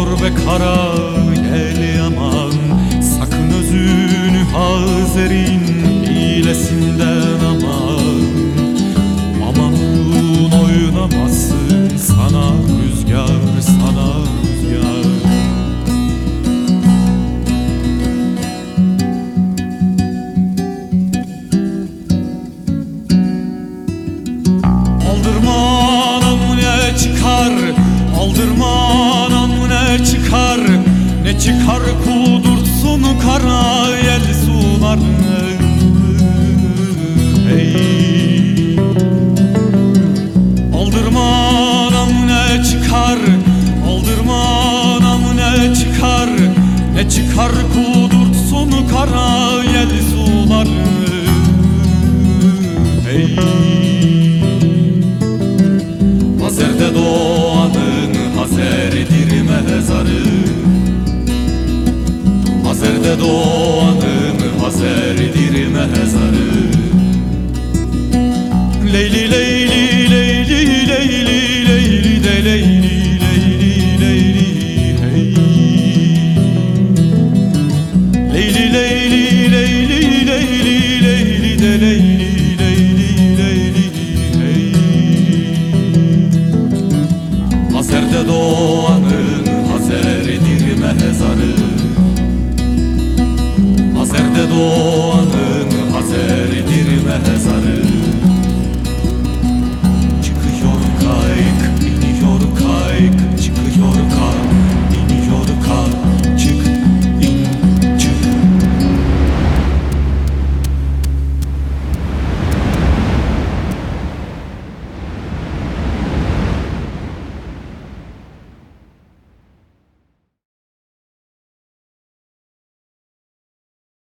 Zor ve kara gel yaman Sakın özünü Hazer'in hilesinden aman. Mamanun oynamasın sana rüzgar sana rüzgar. Aldırma anam ne çıkar aldırma sonu kara yel suları Hey Aldırmadan ne çıkar Aldırmadan ne çıkar? Ne çıkar kudurt sonu kara yel suları Hey Hazerde doğanın Hazerdir mezarı Hazerde doğanım Hazer dirime hezarı Leyli leyli leyli leyli leyli de leyli leyli leyli hey. Leyli leyli leyli leyli leyli de leyli leyli leyli hey. Hazerde doğanım Hazer dirime hezarı Hazerde doğanın Hazerdir mehzarı